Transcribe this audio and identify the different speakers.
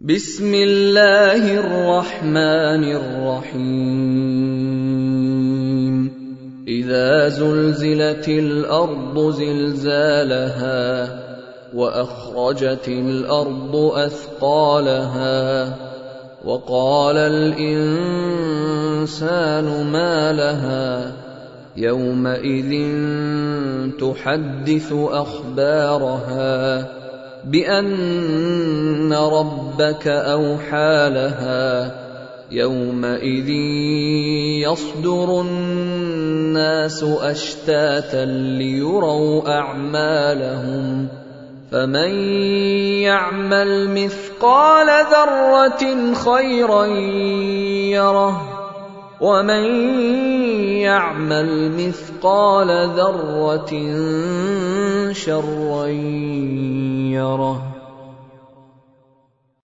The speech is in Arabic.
Speaker 1: بسم الله الرحمن الرحيم. إذا زلزلت الأرض زلزالها وأخرجت الأرض أثقالها وقال الإنسان ما لها يومئذ تحدث أخبارها بأن ربك أوحى لها يومئذ يصدر الناس أشتاتا ليروا أعمالهم فمن يعمل مثقال ذرة خيرا يره ومن يعمل مثقال ذرة شرا يره